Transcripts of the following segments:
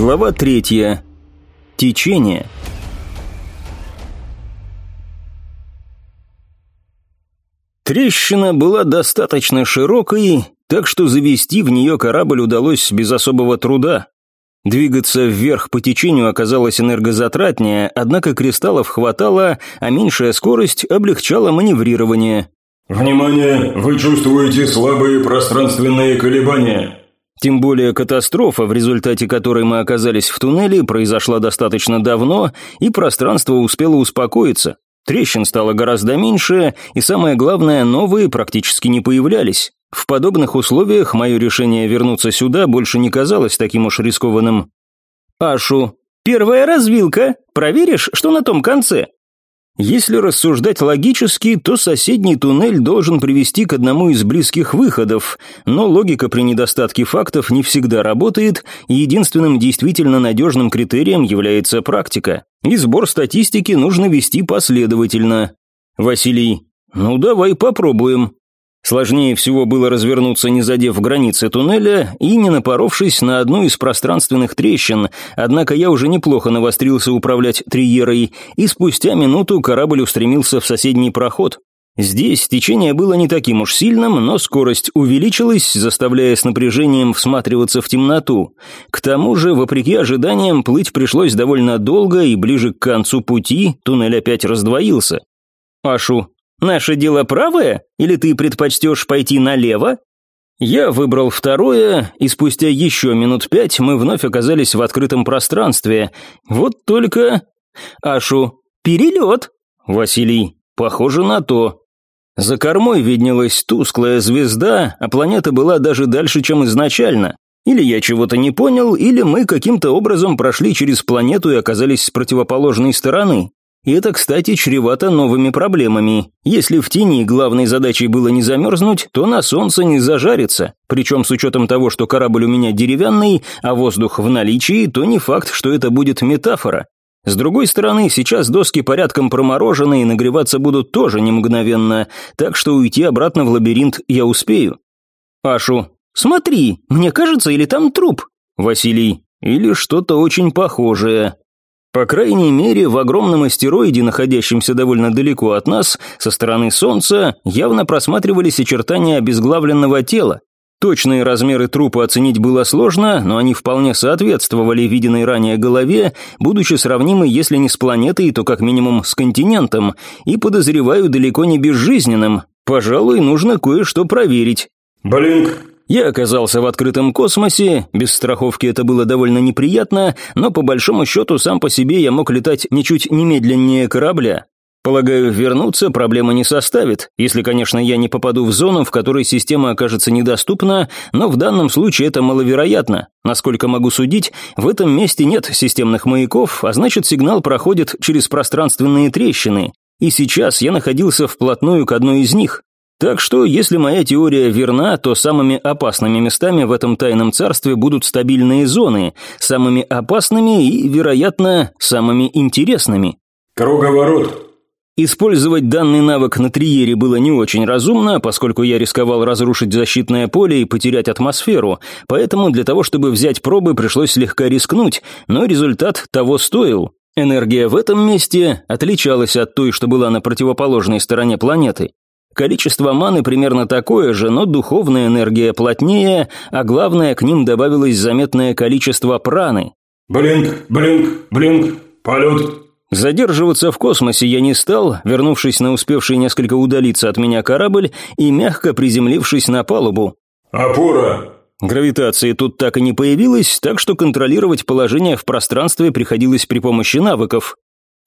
Глава третья. Течение. Трещина была достаточно широкой, так что завести в нее корабль удалось без особого труда. Двигаться вверх по течению оказалось энергозатратнее, однако кристаллов хватало, а меньшая скорость облегчала маневрирование. «Внимание! Вы чувствуете слабые пространственные колебания!» Тем более катастрофа, в результате которой мы оказались в туннеле, произошла достаточно давно, и пространство успело успокоиться. Трещин стало гораздо меньше, и самое главное, новые практически не появлялись. В подобных условиях мое решение вернуться сюда больше не казалось таким уж рискованным. «Ашу, первая развилка. Проверишь, что на том конце?» Если рассуждать логически, то соседний туннель должен привести к одному из близких выходов, но логика при недостатке фактов не всегда работает, и единственным действительно надежным критерием является практика. И сбор статистики нужно вести последовательно. Василий, ну давай попробуем. Сложнее всего было развернуться, не задев границы туннеля и не напоровшись на одну из пространственных трещин, однако я уже неплохо навострился управлять триерой, и спустя минуту корабль устремился в соседний проход. Здесь течение было не таким уж сильным, но скорость увеличилась, заставляя с напряжением всматриваться в темноту. К тому же, вопреки ожиданиям, плыть пришлось довольно долго, и ближе к концу пути туннель опять раздвоился. «Ашу, Наше дело правое, или ты предпочтешь пойти налево?» Я выбрал второе, и спустя еще минут пять мы вновь оказались в открытом пространстве. Вот только... Ашу, перелет. Василий, похоже на то. За кормой виднелась тусклая звезда, а планета была даже дальше, чем изначально. Или я чего-то не понял, или мы каким-то образом прошли через планету и оказались с противоположной стороны. И это, кстати, чревато новыми проблемами. Если в тени главной задачей было не замерзнуть, то на солнце не зажарится. Причем с учетом того, что корабль у меня деревянный, а воздух в наличии, то не факт, что это будет метафора. С другой стороны, сейчас доски порядком проморожены и нагреваться будут тоже не мгновенно, так что уйти обратно в лабиринт я успею. Ашу, смотри, мне кажется, или там труп? Василий, или что-то очень похожее. По крайней мере, в огромном астероиде, находящемся довольно далеко от нас, со стороны Солнца, явно просматривались очертания обезглавленного тела. Точные размеры трупа оценить было сложно, но они вполне соответствовали виденной ранее голове, будучи сравнимы, если не с планетой, то как минимум с континентом, и, подозреваю, далеко не безжизненным. Пожалуй, нужно кое-что проверить. «Блинк, я оказался в открытом космосе, без страховки это было довольно неприятно, но по большому счету сам по себе я мог летать ничуть не медленнее корабля. Полагаю, вернуться проблема не составит, если, конечно, я не попаду в зону, в которой система окажется недоступна, но в данном случае это маловероятно. Насколько могу судить, в этом месте нет системных маяков, а значит сигнал проходит через пространственные трещины. И сейчас я находился вплотную к одной из них. Так что, если моя теория верна, то самыми опасными местами в этом тайном царстве будут стабильные зоны, самыми опасными и, вероятно, самыми интересными. Круговорот. Использовать данный навык на триере было не очень разумно, поскольку я рисковал разрушить защитное поле и потерять атмосферу, поэтому для того, чтобы взять пробы, пришлось слегка рискнуть, но результат того стоил. Энергия в этом месте отличалась от той, что была на противоположной стороне планеты. Количество маны примерно такое же, но духовная энергия плотнее, а главное, к ним добавилось заметное количество праны. Блинк, блинк, блинк, полет. Задерживаться в космосе я не стал, вернувшись на успевший несколько удалиться от меня корабль и мягко приземлившись на палубу. Опора. Гравитации тут так и не появилось, так что контролировать положение в пространстве приходилось при помощи навыков.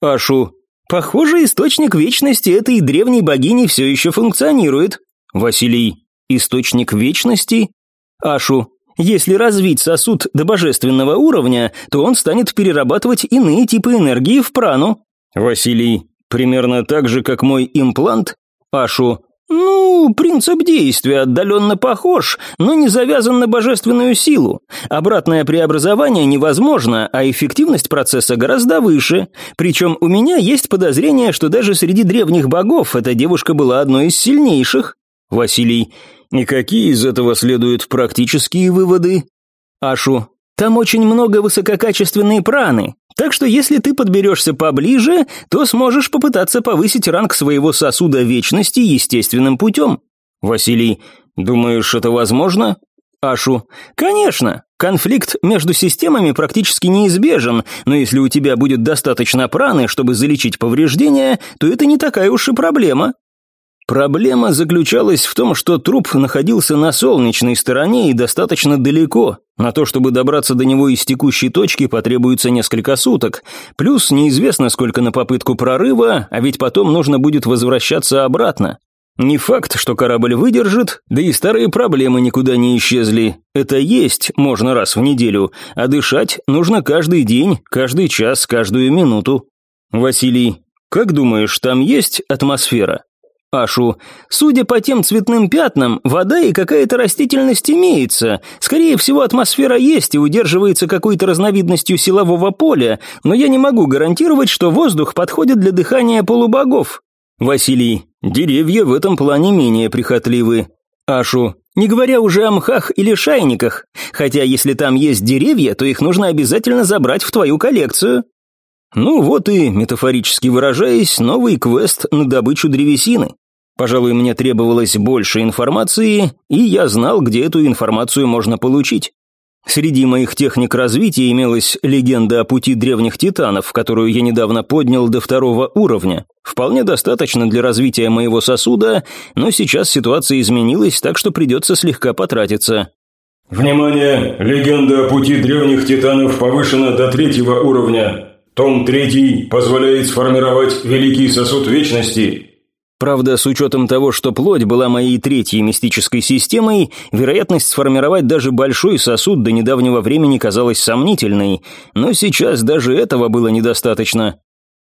Ашу, Похоже, источник вечности этой древней богини все еще функционирует. Василий, источник вечности? Ашу, если развить сосуд до божественного уровня, то он станет перерабатывать иные типы энергии в прану. Василий, примерно так же, как мой имплант? Ашу, «Ну, принцип действия отдаленно похож, но не завязан на божественную силу. Обратное преобразование невозможно, а эффективность процесса гораздо выше. Причем у меня есть подозрение, что даже среди древних богов эта девушка была одной из сильнейших». Василий, «И какие из этого следуют практические выводы?» Ашу, Там очень много высококачественной праны, так что если ты подберешься поближе, то сможешь попытаться повысить ранг своего сосуда вечности естественным путем. Василий, думаешь, это возможно? Ашу, конечно. Конфликт между системами практически неизбежен, но если у тебя будет достаточно праны, чтобы залечить повреждения, то это не такая уж и проблема. Проблема заключалась в том, что труп находился на солнечной стороне и достаточно далеко. На то, чтобы добраться до него из текущей точки, потребуется несколько суток. Плюс неизвестно, сколько на попытку прорыва, а ведь потом нужно будет возвращаться обратно. Не факт, что корабль выдержит, да и старые проблемы никуда не исчезли. Это есть можно раз в неделю, а дышать нужно каждый день, каждый час, каждую минуту. Василий, как думаешь, там есть атмосфера? Ашу. «Судя по тем цветным пятнам, вода и какая-то растительность имеется. Скорее всего, атмосфера есть и удерживается какой-то разновидностью силового поля, но я не могу гарантировать, что воздух подходит для дыхания полубогов». Василий. «Деревья в этом плане менее прихотливы». Ашу. Не говоря уже о мхах или шайниках. Хотя если там есть деревья, то их нужно обязательно забрать в твою коллекцию. Ну вот и, метафорически выражаясь, новый квест на добычу древесины. Пожалуй, мне требовалось больше информации, и я знал, где эту информацию можно получить. Среди моих техник развития имелась легенда о пути древних титанов, которую я недавно поднял до второго уровня. Вполне достаточно для развития моего сосуда, но сейчас ситуация изменилась, так что придется слегка потратиться. Внимание! Легенда о пути древних титанов повышена до третьего уровня. Том третий позволяет сформировать великий сосуд вечности. Правда, с учетом того, что плоть была моей третьей мистической системой, вероятность сформировать даже большой сосуд до недавнего времени казалась сомнительной, но сейчас даже этого было недостаточно.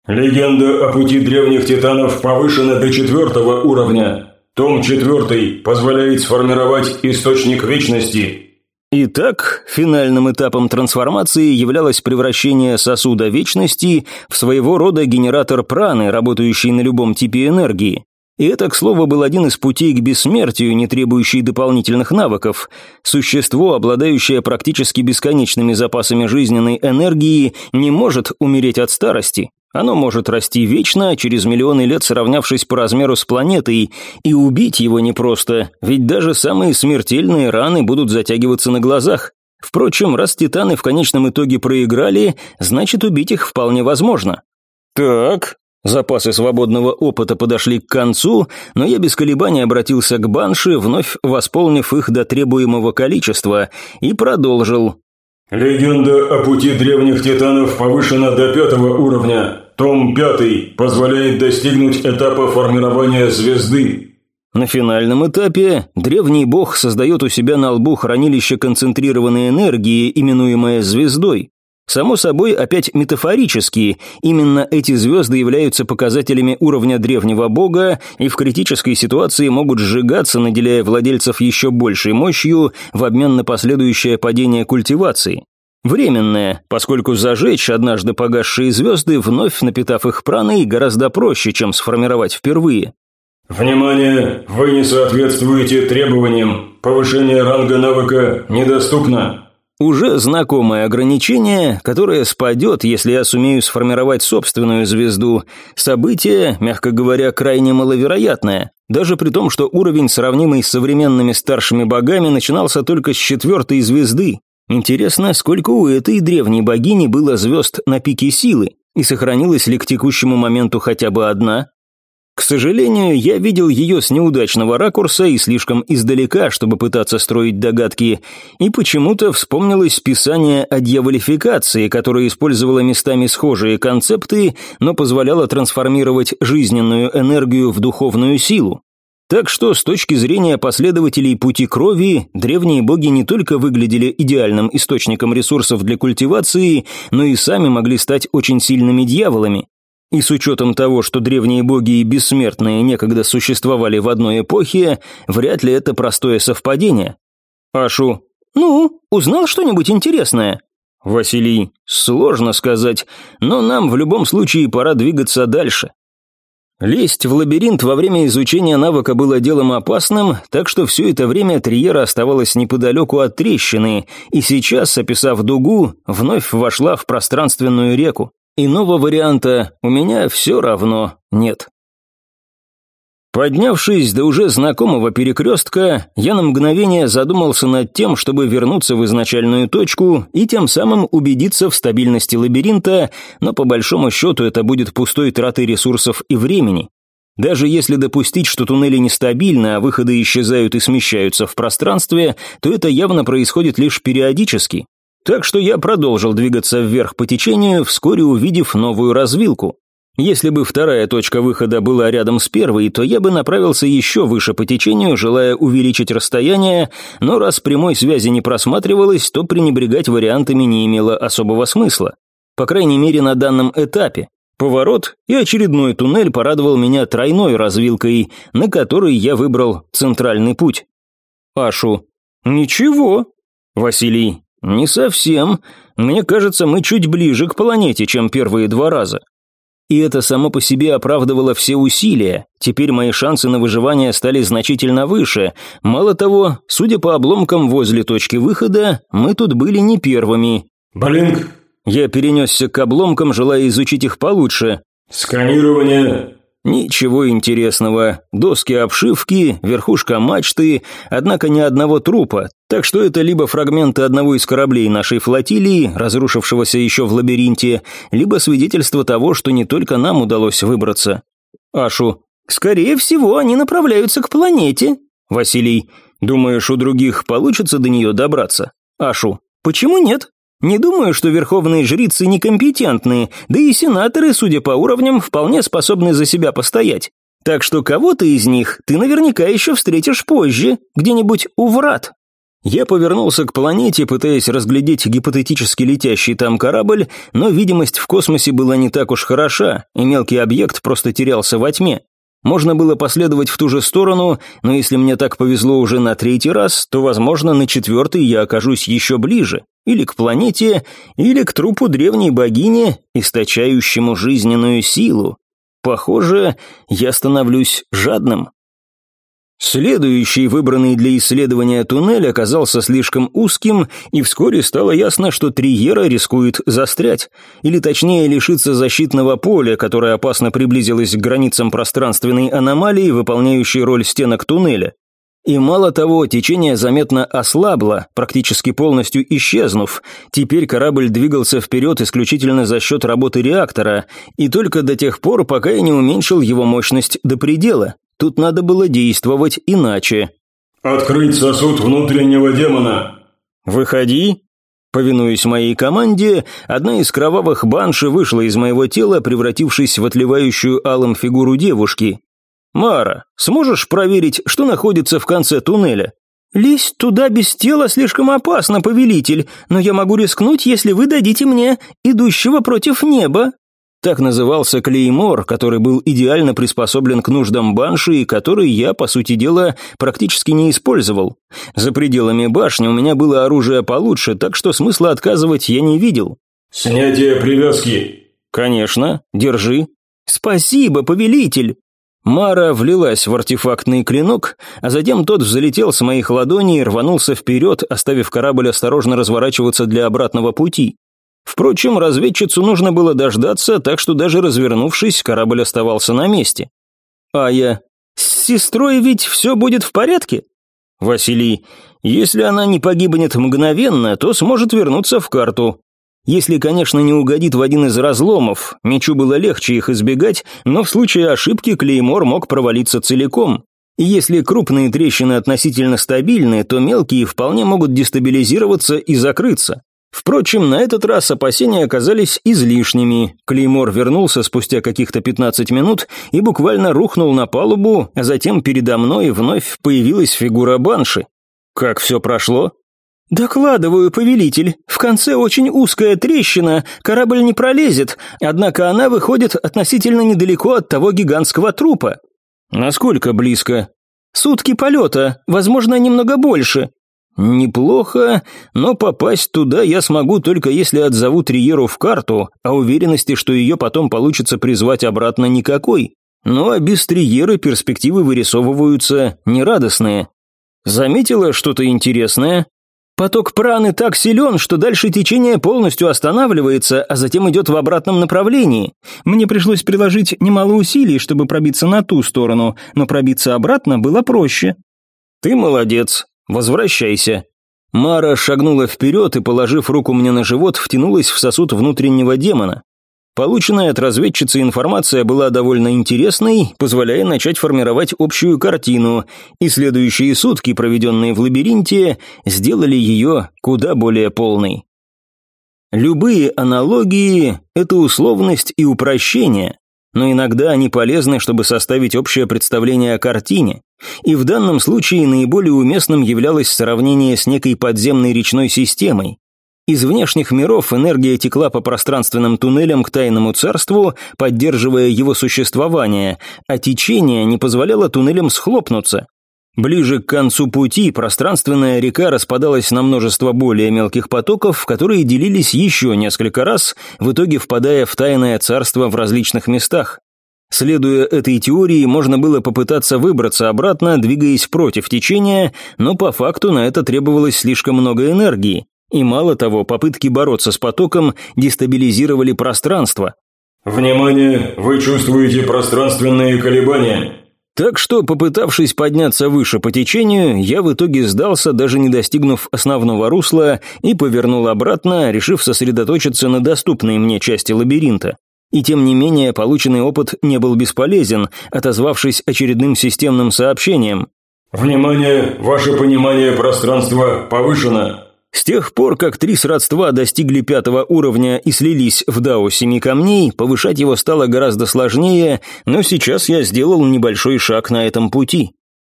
Легенда о пути древних титанов повышена до четвертого уровня. Том четвертый позволяет сформировать источник вечности. Итак, финальным этапом трансформации являлось превращение сосуда вечности в своего рода генератор праны, работающий на любом типе энергии. И это, к слову, был один из путей к бессмертию, не требующий дополнительных навыков. Существо, обладающее практически бесконечными запасами жизненной энергии, не может умереть от старости. Оно может расти вечно, через миллионы лет сравнявшись по размеру с планетой, и убить его непросто, ведь даже самые смертельные раны будут затягиваться на глазах. Впрочем, раз титаны в конечном итоге проиграли, значит убить их вполне возможно. Так, запасы свободного опыта подошли к концу, но я без колебаний обратился к банши, вновь восполнив их до требуемого количества, и продолжил. Легенда о пути древних титанов повышена до пятого уровня. Том пятый позволяет достигнуть этапа формирования звезды. На финальном этапе древний бог создает у себя на лбу хранилище концентрированной энергии, именуемое звездой. Само собой, опять метафорически, именно эти звезды являются показателями уровня древнего бога и в критической ситуации могут сжигаться, наделяя владельцев еще большей мощью в обмен на последующее падение культивации. Временное, поскольку зажечь однажды погасшие звезды, вновь напитав их праной, гораздо проще, чем сформировать впервые. «Внимание! Вы не соответствуете требованиям. Повышение ранга навыка недоступно». Уже знакомое ограничение, которое спадет, если я сумею сформировать собственную звезду. Событие, мягко говоря, крайне маловероятное. Даже при том, что уровень, сравнимый с современными старшими богами, начинался только с четвертой звезды. Интересно, сколько у этой древней богини было звезд на пике силы, и сохранилась ли к текущему моменту хотя бы одна? К сожалению, я видел ее с неудачного ракурса и слишком издалека, чтобы пытаться строить догадки, и почему-то вспомнилось писание о дьяволификации, которое использовало местами схожие концепты, но позволяло трансформировать жизненную энергию в духовную силу. Так что, с точки зрения последователей пути крови, древние боги не только выглядели идеальным источником ресурсов для культивации, но и сами могли стать очень сильными дьяволами. И с учетом того, что древние боги и бессмертные некогда существовали в одной эпохе, вряд ли это простое совпадение. Ашу. Ну, узнал что-нибудь интересное? Василий. Сложно сказать, но нам в любом случае пора двигаться дальше. Лезть в лабиринт во время изучения навыка было делом опасным, так что все это время Триера оставалась неподалеку от трещины, и сейчас, описав дугу, вновь вошла в пространственную реку. Иного варианта у меня все равно нет. Поднявшись до уже знакомого перекрестка, я на мгновение задумался над тем, чтобы вернуться в изначальную точку и тем самым убедиться в стабильности лабиринта, но по большому счету это будет пустой тратой ресурсов и времени. Даже если допустить, что туннели нестабильны, а выходы исчезают и смещаются в пространстве, то это явно происходит лишь периодически. Так что я продолжил двигаться вверх по течению, вскоре увидев новую развилку. Если бы вторая точка выхода была рядом с первой, то я бы направился еще выше по течению, желая увеличить расстояние, но раз прямой связи не просматривалось, то пренебрегать вариантами не имело особого смысла. По крайней мере, на данном этапе. Поворот и очередной туннель порадовал меня тройной развилкой, на которой я выбрал центральный путь. Ашу. «Ничего». Василий. «Не совсем. Мне кажется, мы чуть ближе к планете, чем первые два раза. И это само по себе оправдывало все усилия. Теперь мои шансы на выживание стали значительно выше. Мало того, судя по обломкам возле точки выхода, мы тут были не первыми. «Блинк!» Я перенесся к обломкам, желая изучить их получше. «Сканирование!» Ничего интересного. Доски обшивки, верхушка мачты, однако ни одного трупа. Так что это либо фрагменты одного из кораблей нашей флотилии, разрушившегося еще в лабиринте, либо свидетельство того, что не только нам удалось выбраться. Ашу. Скорее всего, они направляются к планете. Василий. Думаешь, у других получится до нее добраться? Ашу. Почему нет? Не думаю, что верховные жрицы некомпетентны, да и сенаторы, судя по уровням, вполне способны за себя постоять. Так что кого-то из них ты наверняка еще встретишь позже, где-нибудь у врат. Я повернулся к планете, пытаясь разглядеть гипотетически летящий там корабль, но видимость в космосе была не так уж хороша, и мелкий объект просто терялся во тьме. Можно было последовать в ту же сторону, но если мне так повезло уже на третий раз, то, возможно, на четвертый я окажусь еще ближе. Или к планете, или к трупу древней богини, источающему жизненную силу. Похоже, я становлюсь жадным. Следующий выбранный для исследования туннель оказался слишком узким, и вскоре стало ясно, что Триера рискует застрять, или точнее лишиться защитного поля, которое опасно приблизилось к границам пространственной аномалии, выполняющей роль стенок туннеля. И мало того, течение заметно ослабло, практически полностью исчезнув. Теперь корабль двигался вперед исключительно за счет работы реактора, и только до тех пор, пока я не уменьшил его мощность до предела. Тут надо было действовать иначе. «Открыть сосуд внутреннего демона!» «Выходи!» Повинуясь моей команде, одна из кровавых банши вышла из моего тела, превратившись в отливающую алым фигуру девушки. «Мара, сможешь проверить, что находится в конце туннеля?» «Лезть туда без тела слишком опасно, повелитель, но я могу рискнуть, если вы дадите мне идущего против неба». Так назывался клеймор, который был идеально приспособлен к нуждам банши и который я, по сути дела, практически не использовал. За пределами башни у меня было оружие получше, так что смысла отказывать я не видел. «Снятие привязки». «Конечно, держи». «Спасибо, повелитель». Мара влилась в артефактный клинок, а затем тот взлетел с моих ладоней и рванулся вперед, оставив корабль осторожно разворачиваться для обратного пути. Впрочем, разведчицу нужно было дождаться, так что даже развернувшись, корабль оставался на месте. А я... С сестрой ведь все будет в порядке? Василий, если она не погибнет мгновенно, то сможет вернуться в карту. Если, конечно, не угодит в один из разломов, мечу было легче их избегать, но в случае ошибки Клеймор мог провалиться целиком. Если крупные трещины относительно стабильны, то мелкие вполне могут дестабилизироваться и закрыться. Впрочем, на этот раз опасения оказались излишними. Клеймор вернулся спустя каких-то 15 минут и буквально рухнул на палубу, а затем передо мной вновь появилась фигура банши. Как все прошло? «Докладываю, повелитель. В конце очень узкая трещина, корабль не пролезет, однако она выходит относительно недалеко от того гигантского трупа». «Насколько близко?» «Сутки полета, возможно, немного больше». «Неплохо, но попасть туда я смогу только если отзову Триеру в карту, а уверенности, что ее потом получится призвать обратно никакой. Ну а без триеры перспективы вырисовываются нерадостные. Заметила что-то интересное? Поток праны так силен, что дальше течение полностью останавливается, а затем идет в обратном направлении. Мне пришлось приложить немало усилий, чтобы пробиться на ту сторону, но пробиться обратно было проще. Ты молодец. Возвращайся. Мара шагнула вперед и, положив руку мне на живот, втянулась в сосуд внутреннего демона. Полученная от разведчицы информация была довольно интересной, позволяя начать формировать общую картину, и следующие сутки, проведенные в лабиринте, сделали ее куда более полной. Любые аналогии – это условность и упрощение, но иногда они полезны, чтобы составить общее представление о картине, и в данном случае наиболее уместным являлось сравнение с некой подземной речной системой, из внешних миров энергия текла по пространственным туннелям к тайному царству, поддерживая его существование, а течение не позволяло туннелям схлопнуться. Ближе к концу пути пространственная река распадалась на множество более мелких потоков, которые делились еще несколько раз, в итоге впадая в тайное царство в различных местах. Следуя этой теории, можно было попытаться выбраться обратно, двигаясь против течения, но по факту на это требовалось слишком много энергии. И мало того, попытки бороться с потоком дестабилизировали пространство. «Внимание! Вы чувствуете пространственные колебания!» Так что, попытавшись подняться выше по течению, я в итоге сдался, даже не достигнув основного русла, и повернул обратно, решив сосредоточиться на доступной мне части лабиринта. И тем не менее, полученный опыт не был бесполезен, отозвавшись очередным системным сообщением. «Внимание! Ваше понимание пространства повышено!» С тех пор, как три сродства достигли пятого уровня и слились в Дао Семи Камней, повышать его стало гораздо сложнее, но сейчас я сделал небольшой шаг на этом пути.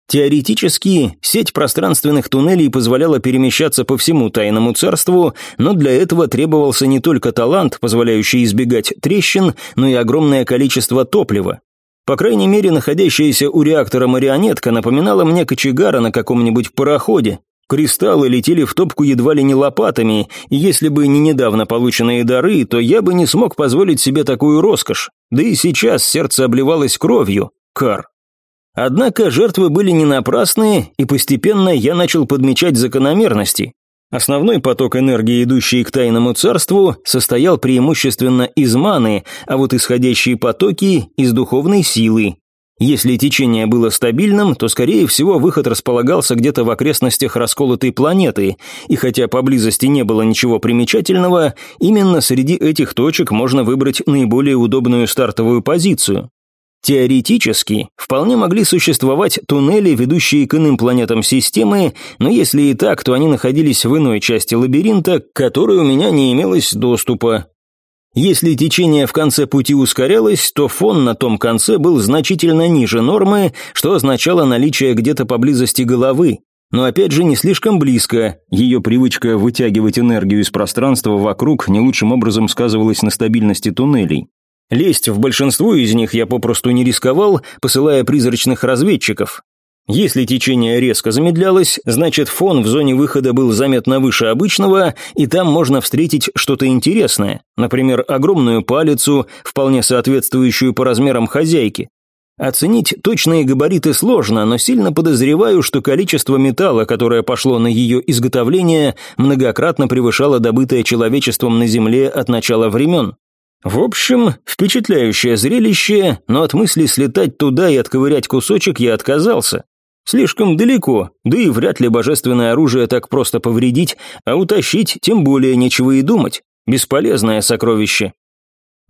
Теоретически, сеть пространственных туннелей позволяла перемещаться по всему тайному царству, но для этого требовался не только талант, позволяющий избегать трещин, но и огромное количество топлива. По крайней мере, находящаяся у реактора марионетка напоминала мне кочегара на каком-нибудь пароходе, Кристаллы летели в топку едва ли не лопатами, и если бы не недавно полученные дары, то я бы не смог позволить себе такую роскошь. Да и сейчас сердце обливалось кровью. Кар. Однако жертвы были не напрасные, и постепенно я начал подмечать закономерности. Основной поток энергии, идущий к тайному царству, состоял преимущественно из маны, а вот исходящие потоки – из духовной силы, если течение было стабильным, то, скорее всего, выход располагался где-то в окрестностях расколотой планеты, и хотя поблизости не было ничего примечательного, именно среди этих точек можно выбрать наиболее удобную стартовую позицию. Теоретически, вполне могли существовать туннели, ведущие к иным планетам системы, но если и так, то они находились в иной части лабиринта, к которой у меня не имелось доступа, если течение в конце пути ускорялось, то фон на том конце был значительно ниже нормы, что означало наличие где-то поблизости головы. Но опять же не слишком близко. Ее привычка вытягивать энергию из пространства вокруг не лучшим образом сказывалась на стабильности туннелей. Лезть в большинство из них я попросту не рисковал, посылая призрачных разведчиков. Если течение резко замедлялось, значит фон в зоне выхода был заметно выше обычного, и там можно встретить что-то интересное, например, огромную палицу, вполне соответствующую по размерам хозяйки. Оценить точные габариты сложно, но сильно подозреваю, что количество металла, которое пошло на ее изготовление, многократно превышало добытое человечеством на Земле от начала времен. В общем, впечатляющее зрелище, но от мысли слетать туда и отковырять кусочек я отказался. Слишком далеко, да и вряд ли божественное оружие так просто повредить, а утащить тем более нечего и думать. Бесполезное сокровище.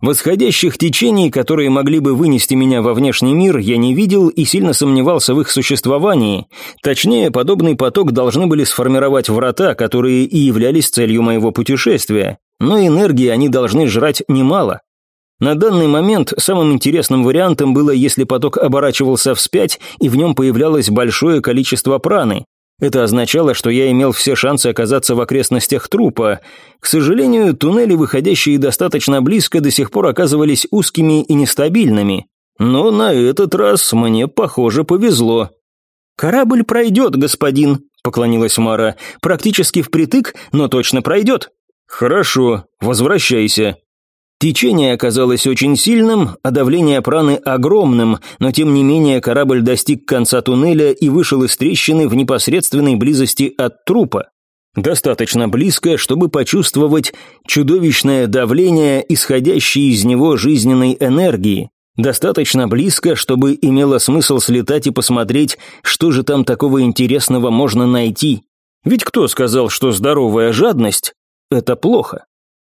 Восходящих течений, которые могли бы вынести меня во внешний мир, я не видел и сильно сомневался в их существовании. Точнее, подобный поток должны были сформировать врата, которые и являлись целью моего путешествия. Но энергии они должны жрать немало. На данный момент самым интересным вариантом было, если поток оборачивался вспять, и в нем появлялось большое количество праны. Это означало, что я имел все шансы оказаться в окрестностях трупа. К сожалению, туннели, выходящие достаточно близко, до сих пор оказывались узкими и нестабильными. Но на этот раз мне, похоже, повезло. «Корабль пройдет, господин», — поклонилась Мара. «Практически впритык, но точно пройдет». «Хорошо, возвращайся», Течение оказалось очень сильным, а давление праны огромным, но тем не менее корабль достиг конца туннеля и вышел из трещины в непосредственной близости от трупа. Достаточно близко, чтобы почувствовать чудовищное давление, исходящее из него жизненной энергии. Достаточно близко, чтобы имело смысл слетать и посмотреть, что же там такого интересного можно найти. Ведь кто сказал, что здоровая жадность – это плохо?